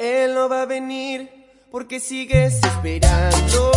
Él no va a venir porque sigues esperando.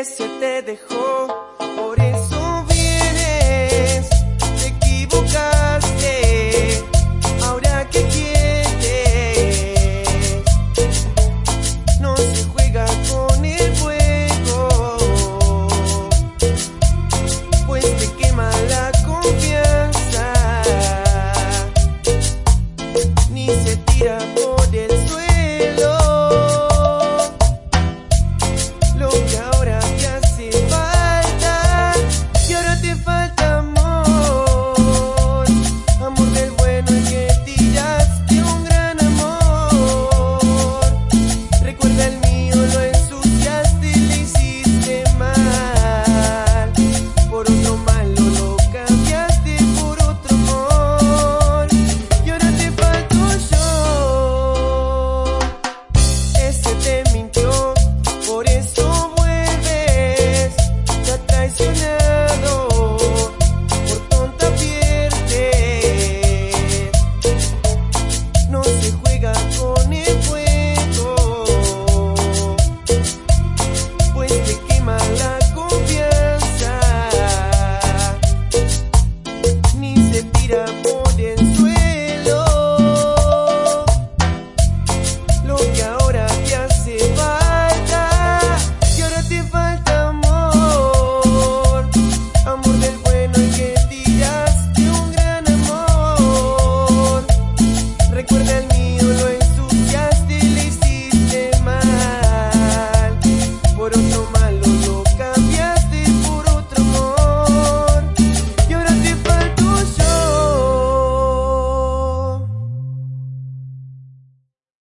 ese te dejó.